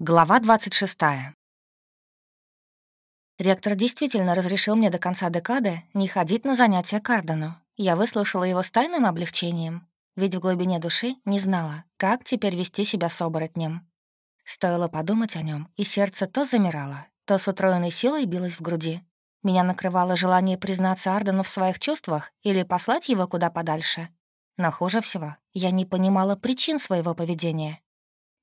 Глава 26. Ректор действительно разрешил мне до конца декады не ходить на занятия Кардену. Я выслушала его с тайным облегчением, ведь в глубине души не знала, как теперь вести себя с оборотнем. Стоило подумать о нем, и сердце то замирало, то с утроенной силой билось в груди. Меня накрывало желание признаться Ардену в своих чувствах или послать его куда подальше. Но хуже всего, я не понимала причин своего поведения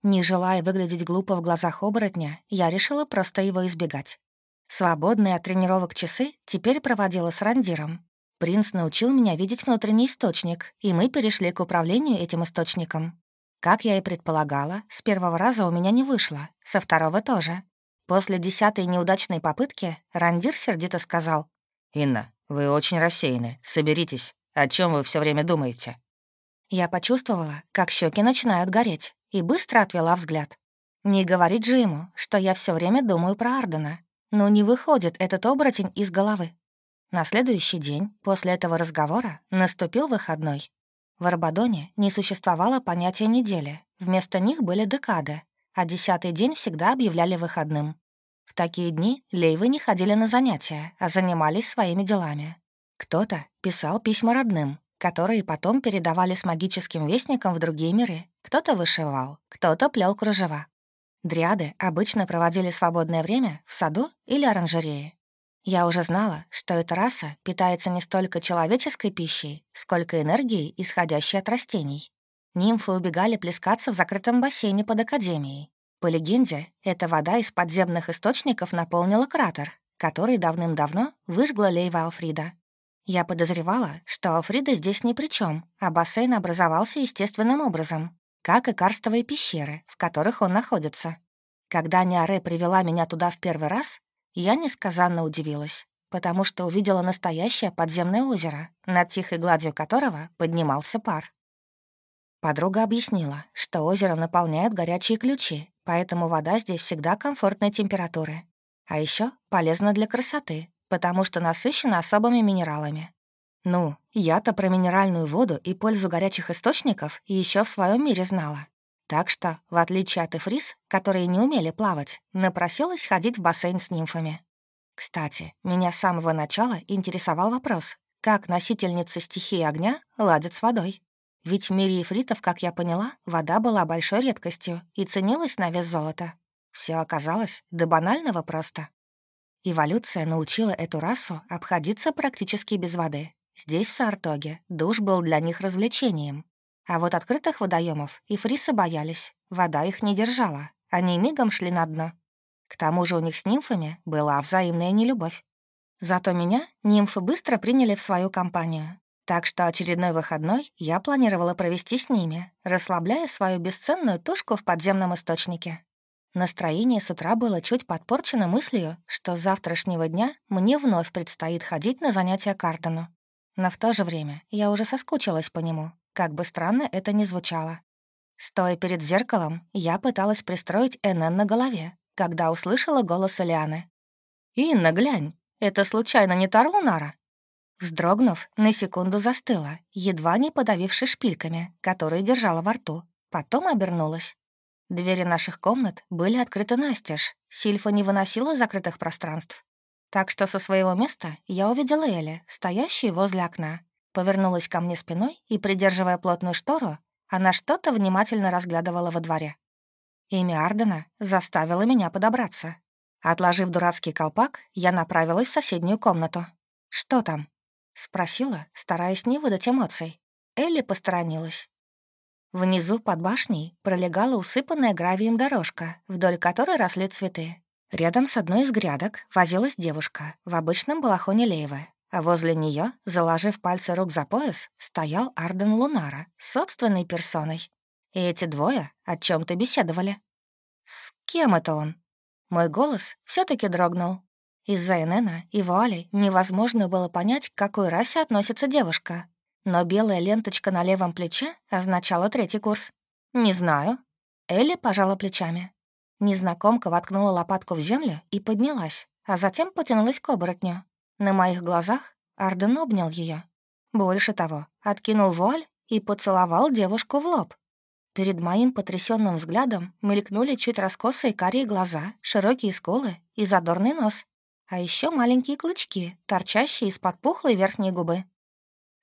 не желая выглядеть глупо в глазах оборотня, я решила просто его избегать. Свободные от тренировок часы теперь проводила с рандиром. Принц научил меня видеть внутренний источник, и мы перешли к управлению этим источником. Как я и предполагала, с первого раза у меня не вышло, со второго тоже. После десятой неудачной попытки Рандир сердито сказал. «Инна, вы очень рассеяны. Соберитесь. О чем вы все время думаете?» Я почувствовала, как щеки начинают гореть и быстро отвела взгляд. Не говорить ему, что я все время думаю про Ардена. Но не выходит этот оборотень из головы. На следующий день после этого разговора наступил выходной. В Арбадоне не существовало понятия недели. Вместо них были декады, а десятый день всегда объявляли выходным. В такие дни лейвы не ходили на занятия, а занимались своими делами. Кто-то писал письма родным, которые потом передавали с магическим вестником в другие миры. Кто-то вышивал, кто-то плел кружева. Дриады обычно проводили свободное время в саду или оранжерее. Я уже знала, что эта раса питается не столько человеческой пищей, сколько энергией, исходящей от растений. Нимфы убегали плескаться в закрытом бассейне под Академией. По легенде, эта вода из подземных источников наполнила кратер, который давным-давно выжгла Лейва Алфрида. Я подозревала, что Алфрида здесь ни при чем, а бассейн образовался естественным образом, как и карстовые пещеры, в которых он находится. Когда Ниаре привела меня туда в первый раз, я несказанно удивилась, потому что увидела настоящее подземное озеро, над тихой гладью которого поднимался пар. Подруга объяснила, что озеро наполняют горячие ключи, поэтому вода здесь всегда комфортной температуры. А еще полезна для красоты, потому что насыщена особыми минералами. Ну, я-то про минеральную воду и пользу горячих источников еще в своем мире знала. Так что, в отличие от эфрис, которые не умели плавать, напросилась ходить в бассейн с нимфами. Кстати, меня с самого начала интересовал вопрос, как носительницы стихии огня ладят с водой. Ведь в мире эфритов, как я поняла, вода была большой редкостью и ценилась на вес золота. Все оказалось до банального просто. Эволюция научила эту расу обходиться практически без воды. Здесь, в Сартоге, душ был для них развлечением. А вот открытых водоемов и фрисы боялись. Вода их не держала. Они мигом шли на дно. К тому же у них с нимфами была взаимная нелюбовь. Зато меня нимфы быстро приняли в свою компанию. Так что очередной выходной я планировала провести с ними, расслабляя свою бесценную тушку в подземном источнике. Настроение с утра было чуть подпорчено мыслью, что с завтрашнего дня мне вновь предстоит ходить на занятия Кардену. Но в то же время я уже соскучилась по нему, как бы странно это ни звучало. Стоя перед зеркалом, я пыталась пристроить НН на голове, когда услышала голос Элианы. «Инна, глянь, это случайно не Тарлунара?» Вздрогнув, на секунду застыла, едва не подавившись шпильками, которые держала во рту. Потом обернулась. Двери наших комнат были открыты настежь. Сильфа не выносила закрытых пространств. Так что со своего места я увидела Эли, стоящую возле окна. Повернулась ко мне спиной и, придерживая плотную штору, она что-то внимательно разглядывала во дворе. Имя Ардена заставило меня подобраться. Отложив дурацкий колпак, я направилась в соседнюю комнату. «Что там?» — спросила, стараясь не выдать эмоций. Элли посторонилась. Внизу под башней пролегала усыпанная гравием дорожка, вдоль которой росли цветы. Рядом с одной из грядок возилась девушка в обычном балахоне Лейвы, а возле нее, заложив пальцы рук за пояс, стоял Арден Лунара собственной персоной. И эти двое о чем то беседовали. «С кем это он?» Мой голос все таки дрогнул. Из-за Энена и Вуали невозможно было понять, к какой расе относится девушка, но белая ленточка на левом плече означала третий курс. «Не знаю». Элли пожала плечами. Незнакомка воткнула лопатку в землю и поднялась, а затем потянулась к оборотню. На моих глазах Арден обнял ее. Больше того, откинул вуаль и поцеловал девушку в лоб. Перед моим потрясенным взглядом мелькнули чуть раскосые карие глаза, широкие скулы и задорный нос, а еще маленькие клычки, торчащие из-под пухлой верхней губы.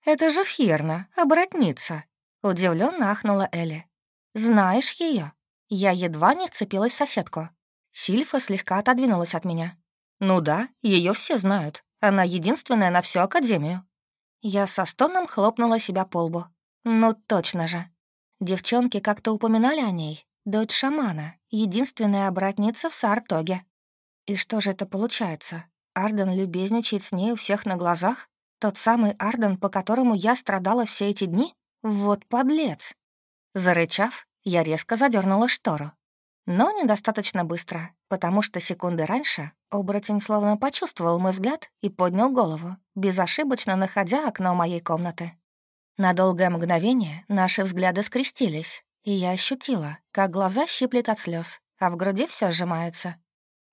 «Это же Фьерна, оборотница!» — удивленно ахнула Элли. «Знаешь ее? Я едва не вцепилась в соседку. Сильфа слегка отодвинулась от меня. «Ну да, ее все знают. Она единственная на всю Академию». Я со стоном хлопнула себя по лбу. «Ну точно же. Девчонки как-то упоминали о ней. Дочь шамана, единственная обратница в Саартоге. И что же это получается? Арден любезничает с ней у всех на глазах? Тот самый Арден, по которому я страдала все эти дни? Вот подлец!» Зарычав, я резко задернула штору. Но недостаточно быстро, потому что секунды раньше оборотень словно почувствовал мой взгляд и поднял голову, безошибочно находя окно моей комнаты. На долгое мгновение наши взгляды скрестились, и я ощутила, как глаза щиплет от слез, а в груди все сжимается.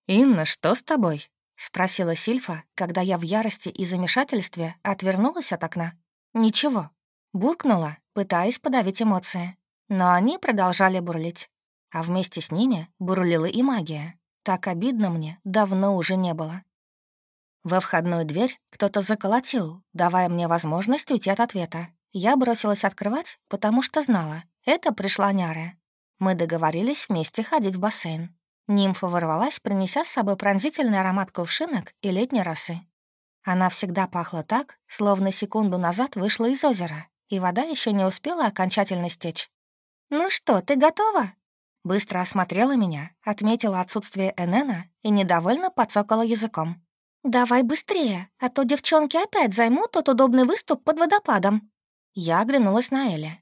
«Инна, что с тобой?» — спросила Сильфа, когда я в ярости и замешательстве отвернулась от окна. «Ничего». Буркнула, пытаясь подавить эмоции. Но они продолжали бурлить. А вместе с ними бурлила и магия. Так обидно мне давно уже не было. Во входную дверь кто-то заколотил, давая мне возможность уйти от ответа, я бросилась открывать, потому что знала, это пришла Няра. Мы договорились вместе ходить в бассейн. Нимфа ворвалась, принеся с собой пронзительный аромат кувшинок и летней росы. Она всегда пахла так, словно секунду назад вышла из озера, и вода еще не успела окончательно стечь. «Ну что, ты готова?» Быстро осмотрела меня, отметила отсутствие Энена и недовольно подсокала языком. «Давай быстрее, а то девчонки опять займут тот удобный выступ под водопадом». Я оглянулась на Эля.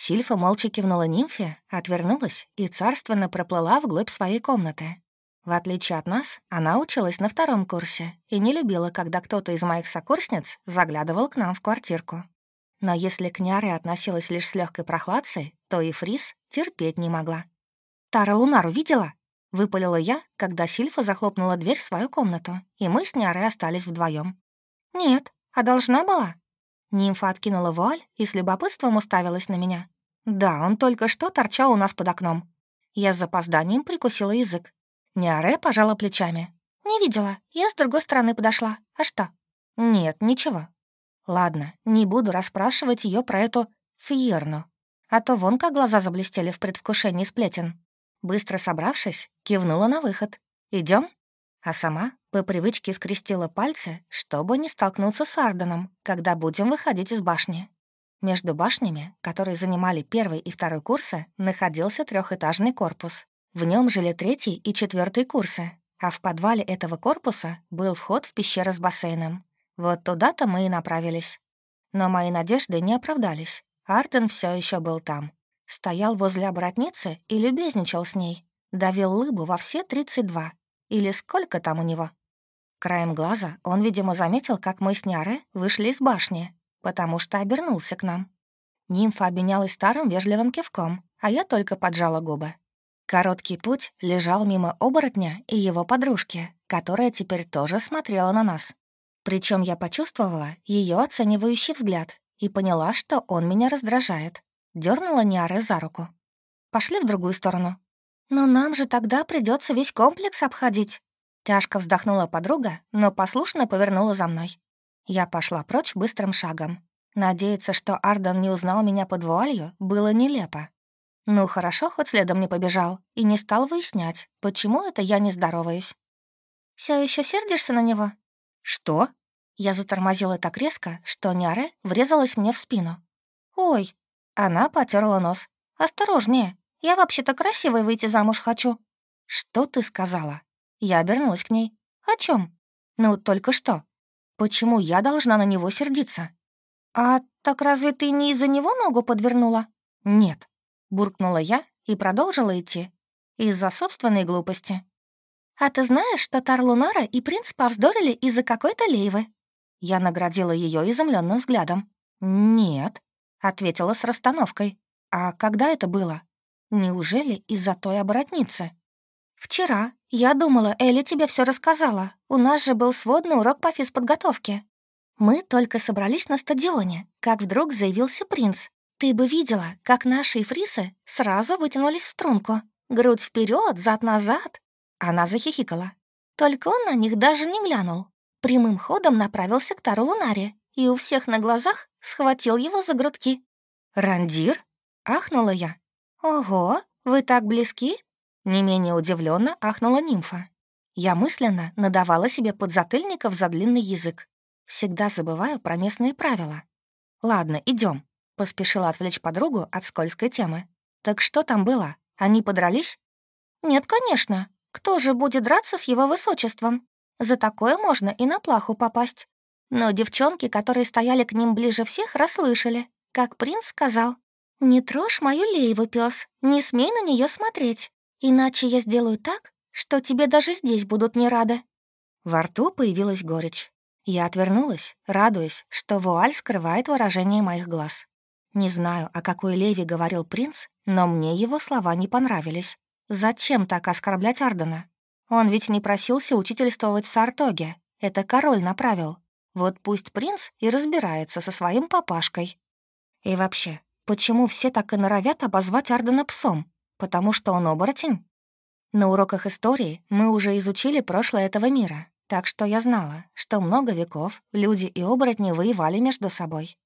Сильфа молча кивнула нимфе, отвернулась и царственно проплыла вглубь своей комнаты. В отличие от нас, она училась на втором курсе и не любила, когда кто-то из моих сокурсниц заглядывал к нам в квартирку. Но если к Няре относилась лишь с легкой прохладцей, то и Фрис терпеть не могла. «Тара Лунару видела?» — выпалила я, когда Сильфа захлопнула дверь в свою комнату, и мы с Нярой остались вдвоем. «Нет, а должна была?» Нимфа откинула вуаль и с любопытством уставилась на меня. «Да, он только что торчал у нас под окном». Я с запозданием прикусила язык. Няре пожала плечами. «Не видела, я с другой стороны подошла. А что?» «Нет, ничего». «Ладно, не буду расспрашивать ее про эту фьерну, а то вон как глаза заблестели в предвкушении сплетен». Быстро собравшись, кивнула на выход. Идем? А сама по привычке скрестила пальцы, чтобы не столкнуться с Арденом, когда будем выходить из башни. Между башнями, которые занимали первый и второй курсы, находился трехэтажный корпус. В нем жили третий и четвертый курсы, а в подвале этого корпуса был вход в пещеру с бассейном. Вот туда-то мы и направились. Но мои надежды не оправдались. Арден все еще был там. Стоял возле оборотницы и любезничал с ней. Давил лыбу во все тридцать два. Или сколько там у него? Краем глаза он, видимо, заметил, как мы с Няре вышли из башни, потому что обернулся к нам. Нимфа обменялась старым вежливым кивком, а я только поджала губы. Короткий путь лежал мимо оборотня и его подружки, которая теперь тоже смотрела на нас. Причем я почувствовала ее оценивающий взгляд и поняла, что он меня раздражает. Дернула Няре за руку. «Пошли в другую сторону». «Но нам же тогда придется весь комплекс обходить», Тяжко вздохнула подруга, но послушно повернула за мной. Я пошла прочь быстрым шагом. Надеяться, что Арден не узнал меня под вуалью, было нелепо. Ну, хорошо, хоть следом не побежал, и не стал выяснять, почему это я не здороваюсь. Все еще сердишься на него?» «Что?» Я затормозила так резко, что Няре врезалась мне в спину. «Ой!» Она потерла нос. «Осторожнее, я вообще-то красивой выйти замуж хочу». «Что ты сказала?» Я обернулась к ней. «О чем? «Ну, только что. Почему я должна на него сердиться?» «А так разве ты не из-за него ногу подвернула?» «Нет», — буркнула я и продолжила идти. Из-за собственной глупости. «А ты знаешь, что Тарлунара и принц повздорили из-за какой-то лейвы?» Я наградила ее изумленным взглядом. «Нет», — ответила с расстановкой. «А когда это было? Неужели из-за той оборотницы?» «Вчера. Я думала, Элли тебе все рассказала. У нас же был сводный урок по физподготовке. Мы только собрались на стадионе, как вдруг заявился принц. Ты бы видела, как наши фрисы сразу вытянулись в струнку. Грудь вперед, зад назад. Она захихикала. Только он на них даже не глянул. Прямым ходом направился к Тару Лунаре и у всех на глазах схватил его за грудки. «Рандир?» — ахнула я. «Ого, вы так близки?» Не менее удивленно ахнула нимфа. Я мысленно надавала себе подзатыльников за длинный язык. Всегда забываю про местные правила. «Ладно, идем, поспешила отвлечь подругу от скользкой темы. «Так что там было? Они подрались?» «Нет, конечно. Кто же будет драться с его высочеством? За такое можно и на плаху попасть. Но девчонки, которые стояли к ним ближе всех, расслышали, как принц сказал. «Не трожь мою Лейву, пес, не смей на нее смотреть, иначе я сделаю так, что тебе даже здесь будут не рады». Во рту появилась горечь. Я отвернулась, радуясь, что вуаль скрывает выражение моих глаз. Не знаю, о какой Леви говорил принц, но мне его слова не понравились. Зачем так оскорблять Ардена? Он ведь не просился учительствовать в Сартоге. Это король направил. Вот пусть принц и разбирается со своим папашкой. И вообще, почему все так и норовят обозвать Ардена псом? Потому что он оборотень? На уроках истории мы уже изучили прошлое этого мира, так что я знала, что много веков люди и оборотни воевали между собой.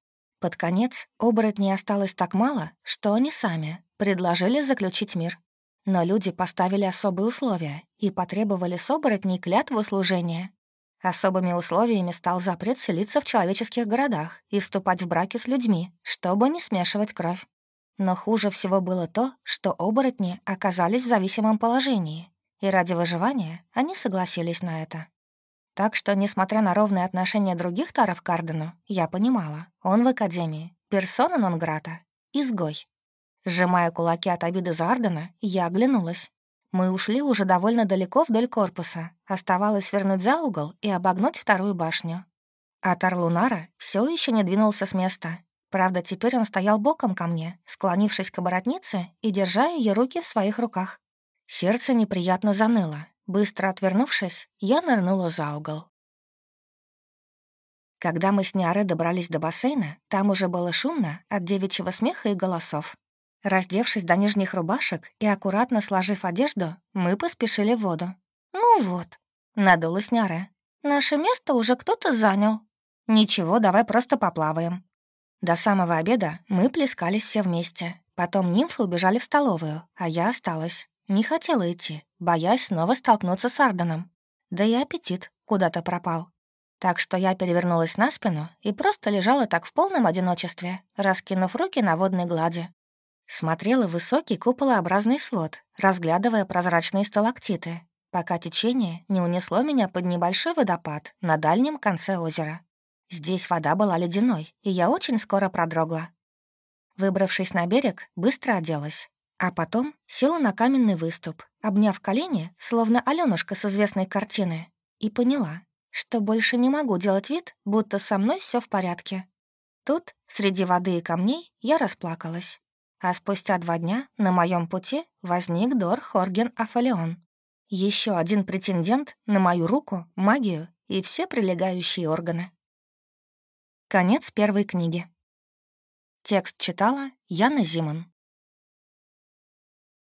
Под конец оборотней осталось так мало, что они сами предложили заключить мир. Но люди поставили особые условия и потребовали с оборотней клятву служения. Особыми условиями стал запрет селиться в человеческих городах и вступать в браки с людьми, чтобы не смешивать кровь. Но хуже всего было то, что оборотни оказались в зависимом положении, и ради выживания они согласились на это. Так что, несмотря на ровное отношение других таров к Кардену, я понимала, он в Академии, персона нон-грата, изгой. Сжимая кулаки от обиды за Ардена, я оглянулась. Мы ушли уже довольно далеко вдоль корпуса. Оставалось свернуть за угол и обогнуть вторую башню. А Тарлунара все еще не двинулся с места. Правда, теперь он стоял боком ко мне, склонившись к оборотнице и держа ее руки в своих руках. Сердце неприятно заныло. Быстро отвернувшись, я нырнула за угол. Когда мы с Ниаре добрались до бассейна, там уже было шумно от девичьего смеха и голосов. Раздевшись до нижних рубашек и аккуратно сложив одежду, мы поспешили в воду. «Ну вот», — надулась Няре, — «наше место уже кто-то занял». «Ничего, давай просто поплаваем». До самого обеда мы плескались все вместе. Потом нимфы убежали в столовую, а я осталась. Не хотела идти, боясь снова столкнуться с Арденом. Да и аппетит куда-то пропал. Так что я перевернулась на спину и просто лежала так в полном одиночестве, раскинув руки на водной глади. Смотрела высокий куполообразный свод, разглядывая прозрачные сталактиты, пока течение не унесло меня под небольшой водопад на дальнем конце озера. Здесь вода была ледяной, и я очень скоро продрогла. Выбравшись на берег, быстро оделась, а потом села на каменный выступ, обняв колени, словно Алёнушка с известной картины, и поняла, что больше не могу делать вид, будто со мной все в порядке. Тут, среди воды и камней, я расплакалась. А спустя два дня на моем пути возник Дор Хорген Афалион. Еще один претендент на мою руку, магию и все прилегающие органы. Конец первой книги. Текст читала Яна Зиман.